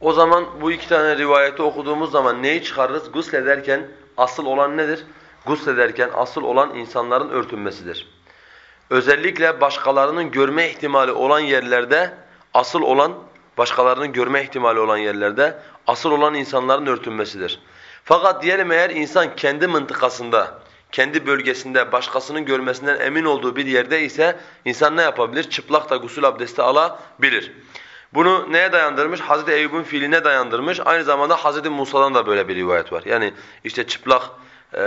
O zaman bu iki tane rivayeti okuduğumuz zaman neyi çıkarırız? Guslederken asıl olan nedir? Guslederken asıl olan insanların örtünmesidir. Özellikle başkalarının görme ihtimali olan yerlerde asıl olan başkalarının görme ihtimali olan yerlerde asıl olan insanların örtünmesidir. Fakat diyelim eğer insan kendi mıntıkasında, kendi bölgesinde başkasının görmesinden emin olduğu bir yerde ise insan ne yapabilir? Çıplak da gusül abdesti alabilir. Bunu neye dayandırmış? Hazreti Eyyub'un fiiline dayandırmış. Aynı zamanda Hazreti Musa'dan da böyle bir rivayet var. Yani işte çıplak e,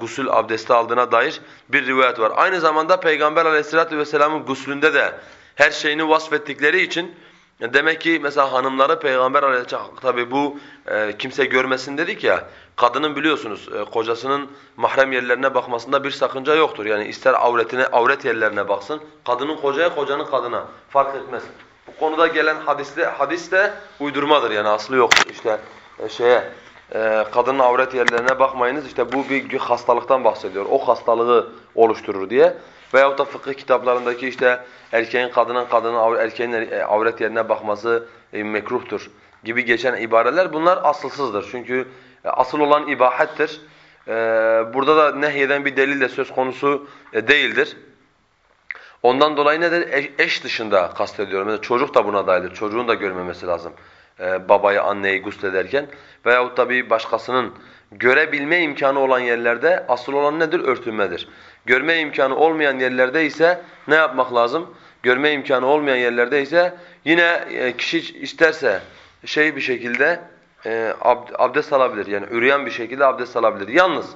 gusül abdesti aldığına dair bir rivayet var. Aynı zamanda Peygamber aleyhissalatu vesselamın guslünde de her şeyini vasfettikleri için demek ki mesela hanımları Peygamber aleyhissalatu tabi bu e, kimse görmesin dedik ya kadının biliyorsunuz e, kocasının mahrem yerlerine bakmasında bir sakınca yoktur. Yani ister avretine avret yerlerine baksın kadının kocaya kocanın kadına fark etmez. Konuda gelen hadiste hadis de uydurmadır yani aslı yoktur. İşte e, şeye e, kadının avret yerlerine bakmayınız. İşte bu bir hastalıktan bahsediyor. O hastalığı oluşturur diye. Veyahut da fıkıh kitaplarındaki işte erkeğin kadının kadının erkeğin e, avret yerine bakması e, mekruhtur gibi geçen ibareler bunlar asılsızdır. Çünkü e, asıl olan ibahettir. E, burada da nehyeden bir delil de söz konusu değildir. Ondan dolayı nedir? Eş dışında kastediyorum. Mesela çocuk da buna dahildir. Çocuğun da görmemesi lazım. Ee, babayı, anneyi guslederken. Veyahut da bir başkasının görebilme imkanı olan yerlerde asıl olan nedir? Örtünmedir. Görme imkanı olmayan yerlerde ise ne yapmak lazım? Görme imkanı olmayan yerlerde ise Yine e, kişi isterse şey bir şekilde e, ab, abdest alabilir. Yani üreyen bir şekilde abdest alabilir. Yalnız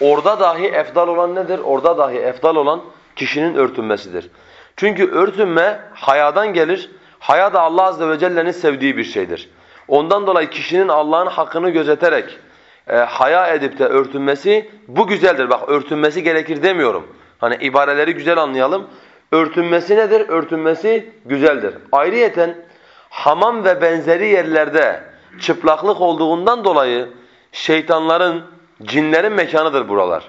orada dahi efdal olan nedir? Orada dahi efdal olan kişinin örtünmesidir. Çünkü örtünme hayadan gelir. Haya da Allah azze ve celle'nin sevdiği bir şeydir. Ondan dolayı kişinin Allah'ın hakkını gözeterek e, haya edip de örtünmesi bu güzeldir. Bak örtünmesi gerekir demiyorum. Hani ibareleri güzel anlayalım. Örtünmesi nedir? Örtünmesi güzeldir. Ayrıyeten hamam ve benzeri yerlerde çıplaklık olduğundan dolayı şeytanların, cinlerin mekanıdır buralar.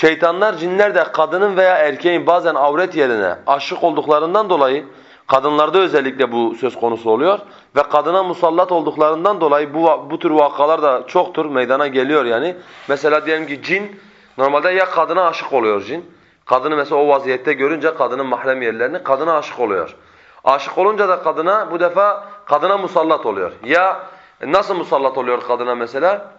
Şeytanlar, cinler de kadının veya erkeğin bazen avret yerine aşık olduklarından dolayı kadınlarda özellikle bu söz konusu oluyor ve kadına musallat olduklarından dolayı bu bu tür vakalar da çoktur, meydana geliyor yani. Mesela diyelim ki cin normalde ya kadına aşık oluyor cin. Kadını mesela o vaziyette görünce kadının mahrem yerlerini kadına aşık oluyor. Aşık olunca da kadına bu defa kadına musallat oluyor. Ya nasıl musallat oluyor kadına mesela?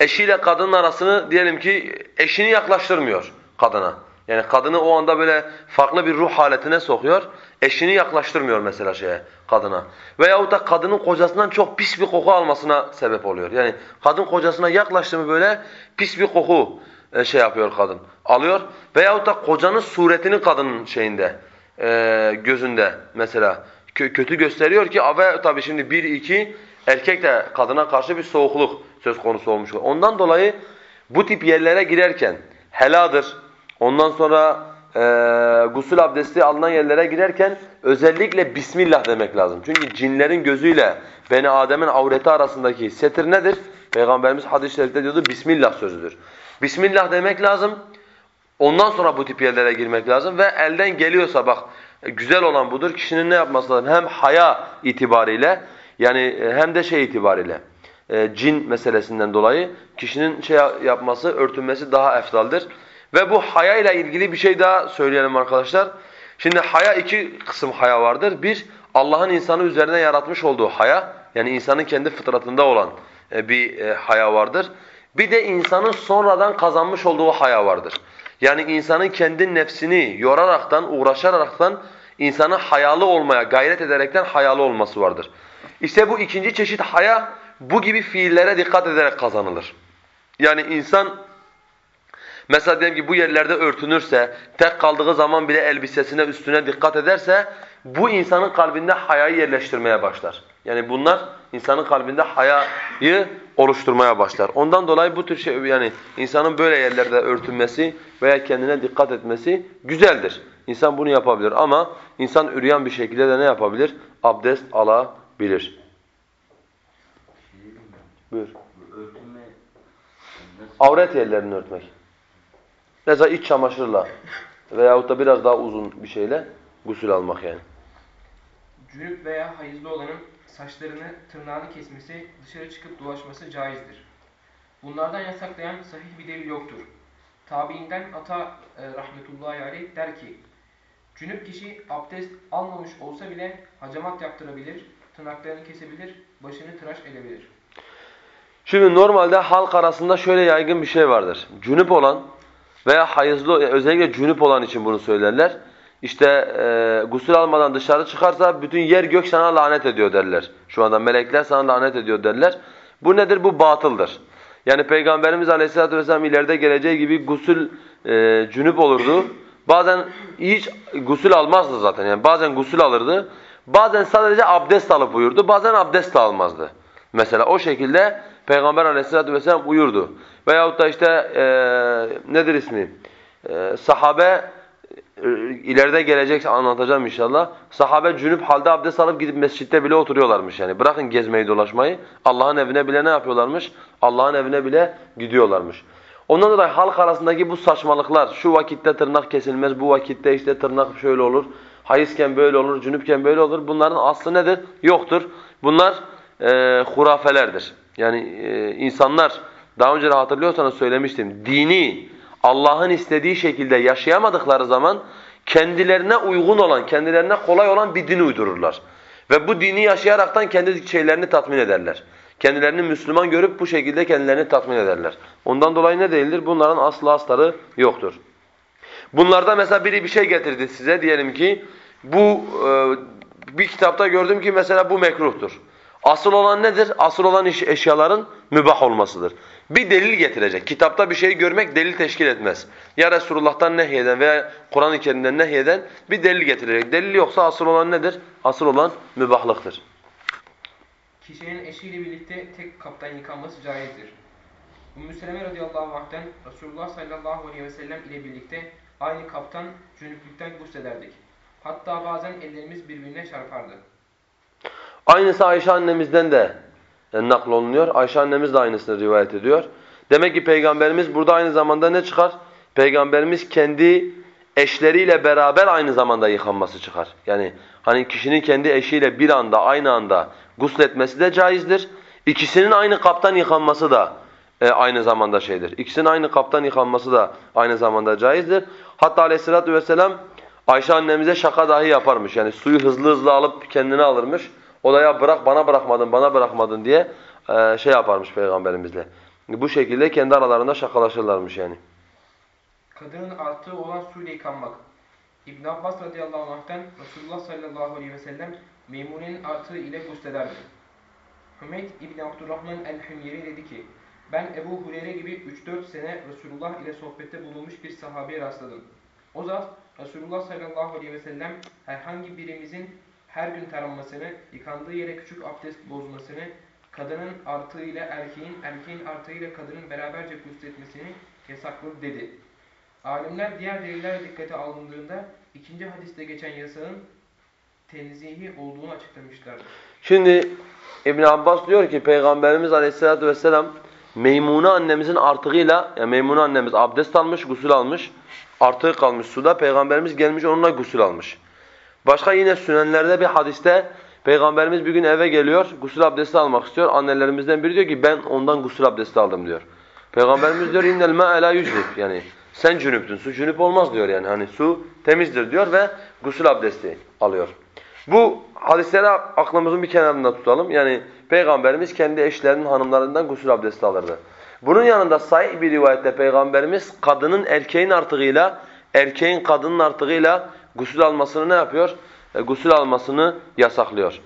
Eşiyle kadının arasını diyelim ki eşini yaklaştırmıyor kadına. Yani kadını o anda böyle farklı bir ruh haletine sokuyor. Eşini yaklaştırmıyor mesela şeye kadına. Veyahut da kadının kocasından çok pis bir koku almasına sebep oluyor. Yani kadın kocasına yaklaştı mı böyle pis bir koku e, şey yapıyor kadın. Alıyor. Veyahut da kocanın suretini kadının şeyinde e, gözünde mesela kötü gösteriyor ki ve tabii şimdi bir iki erkek de kadına karşı bir soğukluk söz konusu olmuş. Ondan dolayı bu tip yerlere girerken heladır. Ondan sonra e, gusül abdesti alınan yerlere girerken özellikle Bismillah demek lazım. Çünkü cinlerin gözüyle Beni Adem'in avreti arasındaki setir nedir? Peygamberimiz hadis-i şerifte diyordu Bismillah sözüdür. Bismillah demek lazım. Ondan sonra bu tip yerlere girmek lazım ve elden geliyorsa bak güzel olan budur. Kişinin ne yapması lazım? Hem haya itibariyle yani e, hem de şey itibariyle e, cin meselesinden dolayı kişinin şey yapması, örtünmesi daha efdaldir. Ve bu haya ile ilgili bir şey daha söyleyelim arkadaşlar. Şimdi haya iki kısım haya vardır. Bir, Allah'ın insanı üzerine yaratmış olduğu haya. Yani insanın kendi fıtratında olan e, bir haya vardır. Bir de insanın sonradan kazanmış olduğu haya vardır. Yani insanın kendi nefsini yoraraktan, uğraşaraktan insanın hayalı olmaya gayret ederekten hayalı olması vardır. İşte bu ikinci çeşit haya bu gibi fiillere dikkat ederek kazanılır. Yani insan mesela diyelim ki bu yerlerde örtünürse, tek kaldığı zaman bile elbisesine üstüne dikkat ederse bu insanın kalbinde hayayı yerleştirmeye başlar. Yani bunlar insanın kalbinde hayayı oluşturmaya başlar. Ondan dolayı bu tür şey yani insanın böyle yerlerde örtünmesi veya kendine dikkat etmesi güzeldir. İnsan bunu yapabilir ama insan üreyen bir şekilde de ne yapabilir? Abdest alabilir. Buyur. Örtünme Avret yerlerini örtmek. Mesela iç çamaşırla veyahut da biraz daha uzun bir şeyle gusül almak yani. Cünüp veya hayızlı olanın saçlarını, tırnağını kesmesi, dışarı çıkıp dolaşması caizdir. Bunlardan yasaklayan sahih bir delil yoktur. Tabiinden Ata e, rahmetullahi aleyh der ki, Cünüp kişi abdest almamış olsa bile hacamat yaptırabilir, tırnaklarını kesebilir, başını tıraş edebilir. Şimdi normalde halk arasında şöyle yaygın bir şey vardır. Cünüp olan veya hayızlı, özellikle cünüp olan için bunu söylerler. İşte e, gusül almadan dışarı çıkarsa bütün yer gök sana lanet ediyor derler. Şu anda melekler sana lanet ediyor derler. Bu nedir? Bu batıldır. Yani Peygamberimiz Aleyhisselatü Vesselam ileride geleceği gibi gusül e, cünüp olurdu. Bazen hiç gusül almazdı zaten. Yani bazen gusül alırdı. Bazen sadece abdest alıp uyurdu. Bazen abdest de almazdı. Mesela o şekilde Peygamber Aleyhisselatü Vesselam uyurdu. Veyahut da işte e, nedir ismi? E, sahabe e, ileride gelecek anlatacağım inşallah. Sahabe cünüp halde abdest alıp gidip mescitte bile oturuyorlarmış yani. Bırakın gezmeyi dolaşmayı. Allah'ın evine bile ne yapıyorlarmış? Allah'ın evine bile gidiyorlarmış. Ondan dolayı halk arasındaki bu saçmalıklar, şu vakitte tırnak kesilmez, bu vakitte işte tırnak şöyle olur, hayızken böyle olur, cünüpken böyle olur. Bunların aslı nedir? Yoktur. Bunlar e, hurafelerdir. Yani e, insanlar, daha önce de hatırlıyorsanız söylemiştim, dini Allah'ın istediği şekilde yaşayamadıkları zaman kendilerine uygun olan, kendilerine kolay olan bir din uydururlar. Ve bu dini yaşayaraktan kendi şeylerini tatmin ederler. Kendilerini Müslüman görüp bu şekilde kendilerini tatmin ederler. Ondan dolayı ne değildir? Bunların aslı astarı yoktur. Bunlarda mesela biri bir şey getirdi size diyelim ki bu e, bir kitapta gördüm ki mesela bu mekruhtur. Asıl olan nedir? Asıl olan iş, eşyaların mübah olmasıdır. Bir delil getirecek. Kitapta bir şey görmek delil teşkil etmez. Ya Resulullah'tan nehyeden veya Kur'an-ı Kerim'den nehyeden bir delil getirecek. Delil yoksa asıl olan nedir? Asıl olan mübahlıktır. Kişinin eşiyle birlikte tek kaptan yıkanması caizdir. Ümmü Seleme radıyallahu anh'ten Resulullah sallallahu aleyhi ve sellem ile birlikte aynı kaptan cünüplükten guslederdik. Hatta bazen ellerimiz birbirine çarpardı. Aynısı Ayşe annemizden de e, naklolunuyor. Ayşe annemiz de aynısını rivayet ediyor. Demek ki Peygamberimiz burada aynı zamanda ne çıkar? Peygamberimiz kendi eşleriyle beraber aynı zamanda yıkanması çıkar. Yani hani kişinin kendi eşiyle bir anda aynı anda gusletmesi de caizdir. İkisinin aynı kaptan yıkanması da e, aynı zamanda şeydir. İkisinin aynı kaptan yıkanması da aynı zamanda caizdir. Hatta aleyhissalatü vesselam Ayşe annemize şaka dahi yaparmış. Yani suyu hızlı hızlı alıp kendine alırmış. O da ya bırak bana bırakmadın, bana bırakmadın diye e, şey yaparmış peygamberimizle. Bu şekilde kendi aralarında şakalaşırlarmış yani. Kadının artığı olan suyla yıkanmak. İbn Abbas radıyallahu anh'ten Resulullah sallallahu aleyhi ve sellem Meymune'nin artığı ile guslederdi. Hümeyd İbn Abdurrahman el-Hümyeri dedi ki, ben Ebu Hureyre gibi 3-4 sene Resulullah ile sohbette bulunmuş bir sahabeye rastladım. O zat Resulullah sallallahu aleyhi ve sellem herhangi birimizin her gün taranmasını, yıkandığı yere küçük abdest bozmasını, kadının artığı ile erkeğin, erkeğin artığı ile kadının beraberce gusletmesini yasakladı dedi. Alimler diğer deliller dikkate alındığında ikinci hadiste geçen yasağın tenzihi olduğunu açıklamışlardır. Şimdi İbn Abbas diyor ki Peygamberimiz Aleyhisselatü vesselam Meymune annemizin artığıyla, yani Meymune annemiz abdest almış, gusül almış. Artığı kalmış suda. Peygamberimiz gelmiş onunla gusül almış. Başka yine sünenlerde bir hadiste Peygamberimiz bir gün eve geliyor, gusül abdesti almak istiyor. Annelerimizden biri diyor ki ben ondan gusül abdesti aldım diyor. Peygamberimiz diyor innel ma'e la yani sen cünüptün, su cünüp olmaz diyor yani hani su temizdir diyor ve gusül abdesti alıyor. Bu hadisleri aklımızın bir kenarında tutalım. Yani Peygamberimiz kendi eşlerinin hanımlarından gusül abdesti alırdı. Bunun yanında sahih bir rivayette Peygamberimiz kadının erkeğin artığıyla, erkeğin kadının artığıyla gusül almasını ne yapıyor? E, gusül almasını yasaklıyor.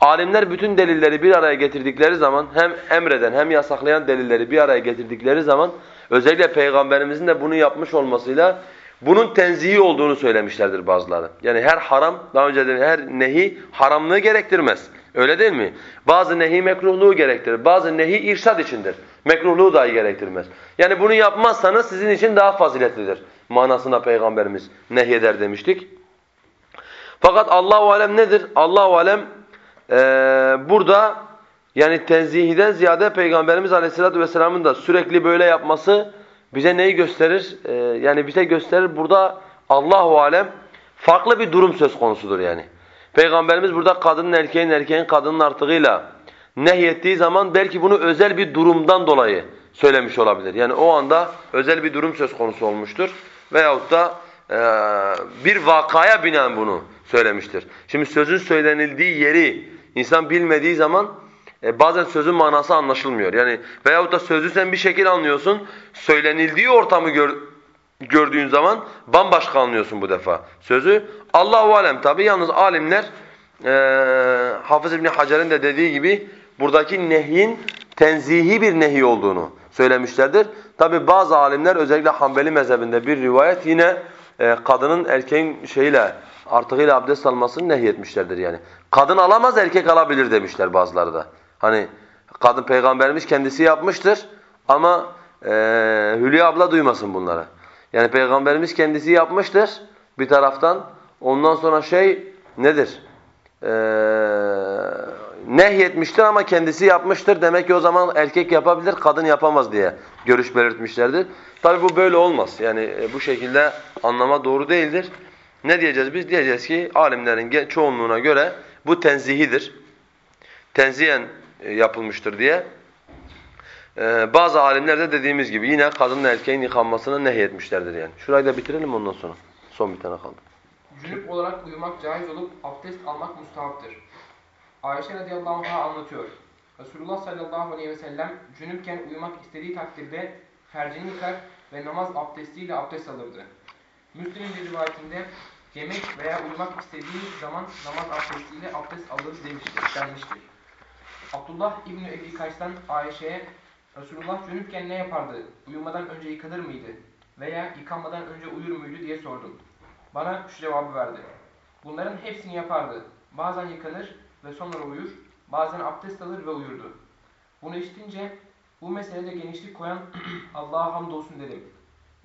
Alimler bütün delilleri bir araya getirdikleri zaman hem emreden hem yasaklayan delilleri bir araya getirdikleri zaman özellikle Peygamberimizin de bunu yapmış olmasıyla bunun tenzihi olduğunu söylemişlerdir bazıları. Yani her haram, daha önce de her nehi haramlığı gerektirmez. Öyle değil mi? Bazı nehi mekruhluğu gerektirir. Bazı nehi irşad içindir. Mekruhluğu dahi gerektirmez. Yani bunu yapmazsanız sizin için daha faziletlidir. Manasına Peygamberimiz nehyeder demiştik. Fakat Allahu alem nedir? Allahu alem ee, burada yani tenzihiden ziyade Peygamberimiz Aleyhisselatü Vesselam'ın da sürekli böyle yapması bize neyi gösterir? Ee, yani bize gösterir burada Allahu alem farklı bir durum söz konusudur yani. Peygamberimiz burada kadının erkeğin erkeğin kadının artığıyla nehyettiği zaman belki bunu özel bir durumdan dolayı söylemiş olabilir. Yani o anda özel bir durum söz konusu olmuştur. Veyahut da e, bir vakaya binen bunu söylemiştir. Şimdi sözün söylenildiği yeri insan bilmediği zaman e, bazen sözün manası anlaşılmıyor. Yani veyahut da sözü sen bir şekil anlıyorsun, söylenildiği ortamı gör, gördüğün zaman bambaşka anlıyorsun bu defa sözü. Allahu alem tabi yalnız alimler e, Hafız İbn Hacer'in de dediği gibi buradaki nehyin tenzihi bir nehi olduğunu söylemişlerdir. Tabi bazı alimler özellikle Hanbeli mezhebinde bir rivayet yine e, kadının erkeğin şeyle artığıyla abdest almasını nehyetmişlerdir yani. Kadın alamaz erkek alabilir demişler bazıları da. Hani kadın peygamberimiz kendisi yapmıştır ama e, Hülya abla duymasın bunları. Yani peygamberimiz kendisi yapmıştır bir taraftan. Ondan sonra şey nedir? Ee, nehyetmiştir ama kendisi yapmıştır. Demek ki o zaman erkek yapabilir, kadın yapamaz diye görüş belirtmişlerdir. Tabi bu böyle olmaz. Yani e, bu şekilde anlama doğru değildir. Ne diyeceğiz biz? Diyeceğiz ki alimlerin çoğunluğuna göre bu tenzihidir. Tenzihen e, yapılmıştır diye. Ee, bazı alimler de dediğimiz gibi yine kadınla erkeğin yıkanmasını nehyetmişlerdir yani. Şurayı da bitirelim ondan sonra. Son bir tane kaldı. Cünüp olarak uyumak caiz olup abdest almak müstahaptır. Ayşe radıyallahu anh'a anlatıyor. Resulullah sallallahu aleyhi ve sellem cünüpken uyumak istediği takdirde fercini yıkar ve namaz abdestiyle abdest alırdı. Müslim'in bir rivayetinde yemek veya uyumak istediği zaman namaz abdestiyle abdest alır demiştir, denmiştir. Abdullah İbni Ebi Kays'tan Ayşe'ye Resulullah cünüpken ne yapardı? Uyumadan önce yıkanır mıydı? Veya yıkanmadan önce uyur muydu diye sordum. Bana şu cevabı verdi. Bunların hepsini yapardı. Bazen yıkanır ve sonra uyur, bazen abdest alır ve uyurdu. Bunu işitince bu meselede genişlik koyan Allah'a hamdolsun dedim.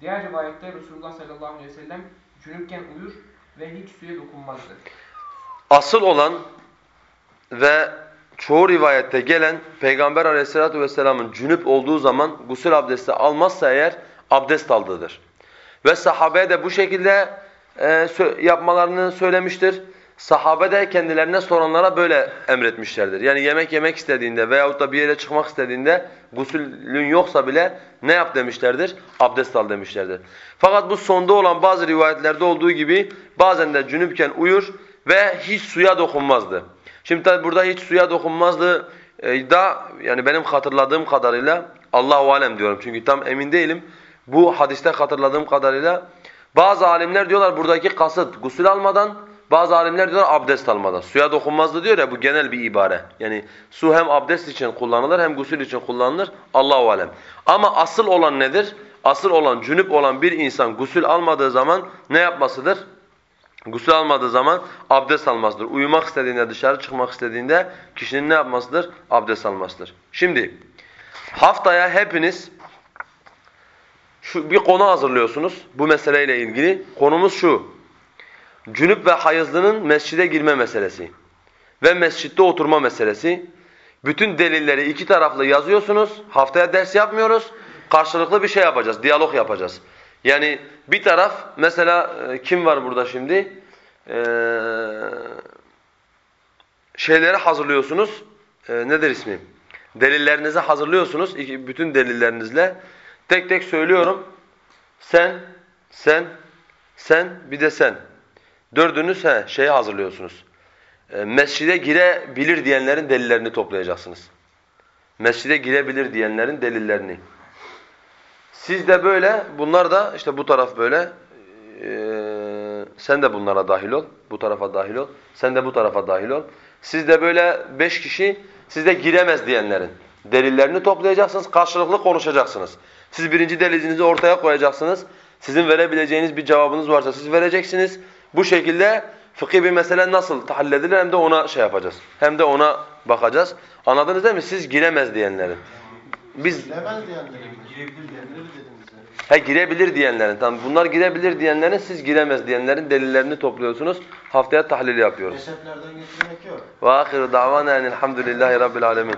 Diğer rivayette Resulullah sallallahu aleyhi ve sellem cünüpken uyur ve hiç suya dokunmazdı. Asıl olan ve çoğu rivayette gelen Peygamber aleyhissalatu vesselamın cünüp olduğu zaman gusül abdesti almazsa eğer abdest aldığıdır. Ve sahabeye de bu şekilde e, yapmalarını söylemiştir. Sahabe de kendilerine soranlara böyle emretmişlerdir. Yani yemek yemek istediğinde veyahut da bir yere çıkmak istediğinde gusülün yoksa bile ne yap demişlerdir? Abdest al demişlerdir. Fakat bu sonda olan bazı rivayetlerde olduğu gibi bazen de cünüpken uyur ve hiç suya dokunmazdı. Şimdi tabi burada hiç suya dokunmazdı e, da yani benim hatırladığım kadarıyla Allahu alem diyorum çünkü tam emin değilim. Bu hadiste hatırladığım kadarıyla bazı alimler diyorlar buradaki kasıt gusül almadan, bazı alimler diyorlar abdest almadan. Suya dokunmazdı diyor ya bu genel bir ibare. Yani su hem abdest için kullanılır hem gusül için kullanılır. Allahu alem. Ama asıl olan nedir? Asıl olan cünüp olan bir insan gusül almadığı zaman ne yapmasıdır? Gusül almadığı zaman abdest almasıdır. Uyumak istediğinde, dışarı çıkmak istediğinde kişinin ne yapmasıdır? Abdest almasıdır. Şimdi haftaya hepiniz şu bir konu hazırlıyorsunuz bu meseleyle ilgili. Konumuz şu. Cünüp ve hayızlının mescide girme meselesi ve mescitte oturma meselesi. Bütün delilleri iki taraflı yazıyorsunuz. Haftaya ders yapmıyoruz. Karşılıklı bir şey yapacağız, diyalog yapacağız. Yani bir taraf mesela e, kim var burada şimdi? Ee, şeyleri hazırlıyorsunuz. Ee, nedir ismi? Delillerinizi hazırlıyorsunuz. bütün delillerinizle. Tek tek söylüyorum. Sen, sen, sen, bir de sen. Dördünüz he, şeyi hazırlıyorsunuz. Ee, mescide girebilir diyenlerin delillerini toplayacaksınız. Mescide girebilir diyenlerin delillerini. Siz de böyle, bunlar da işte bu taraf böyle. Ee, sen de bunlara dahil ol, bu tarafa dahil ol. Sen de bu tarafa dahil ol. Siz de böyle beş kişi, siz de giremez diyenlerin delillerini toplayacaksınız, karşılıklı konuşacaksınız. Siz birinci delilinizi ortaya koyacaksınız. Sizin verebileceğiniz bir cevabınız varsa siz vereceksiniz. Bu şekilde fıkhi bir mesele nasıl halledilir hem de ona şey yapacağız. Hem de ona bakacağız. Anladınız değil mi? Siz giremez diyenlerin. Biz Bilemez diyenlerin. Girebilir diyenleri dediniz. He girebilir diyenlerin. Tamam bunlar girebilir diyenlerin siz giremez diyenlerin delillerini topluyorsunuz. Haftaya tahlili yapıyoruz. Mezheplerden getirmek yok. Ve ahiru davana enelhamdülillahi rabbil alemin.